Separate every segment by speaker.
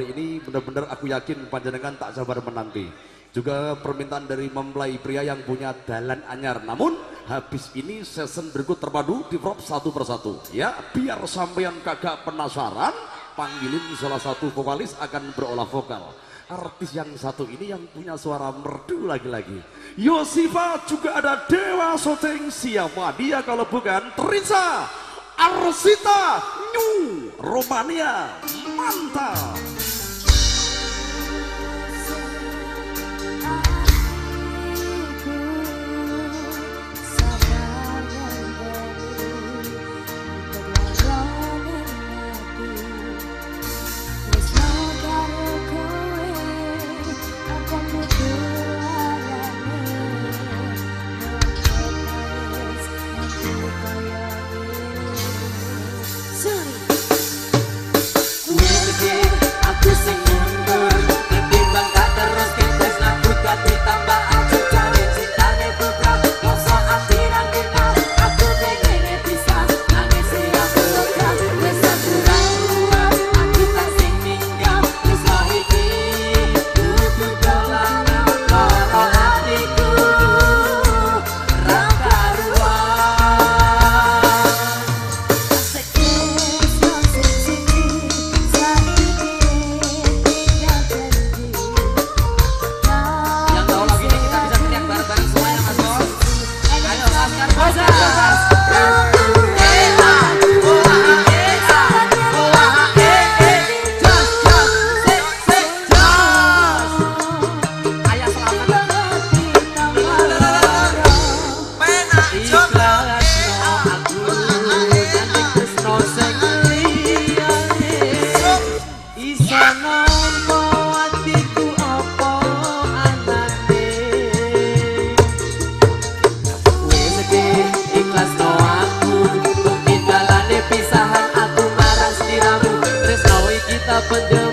Speaker 1: Ini benar-benar aku yakin panjenengan tak sabar menanti. Juga permintaan dari mempelai pria yang punya dalan anyar. Namun habis ini season berikut terpadu di drop satu persatu. Ya, biar sampean kagak penasaran, panggilin salah satu vokalis akan berolah vokal. Artis yang satu ini yang punya suara merdu lagi-lagi. Yosifa juga ada Dewa Soteng. Siapa dia kalau bukan Teresa Arsita New Romania. Mantap.
Speaker 2: kita pendem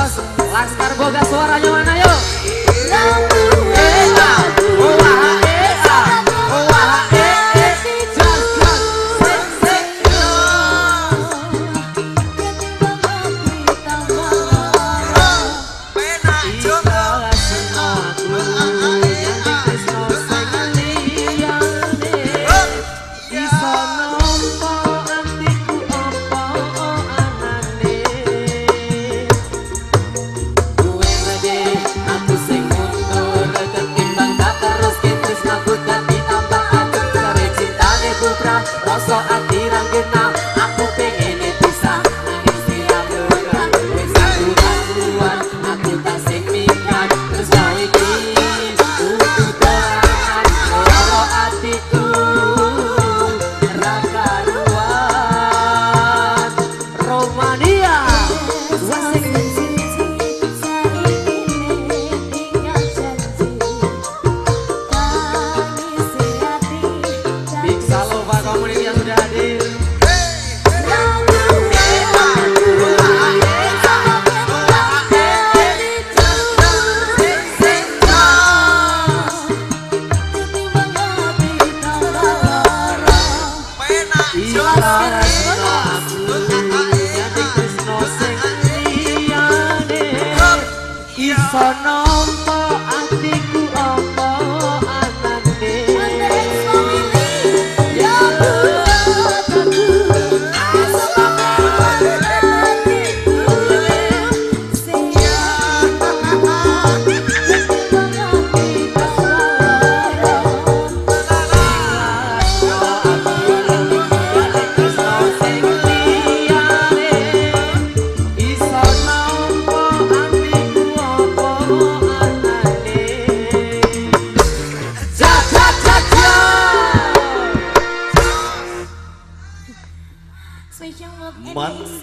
Speaker 2: Laskar Boga suaranya mana yuk?
Speaker 3: saat no.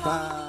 Speaker 3: 감.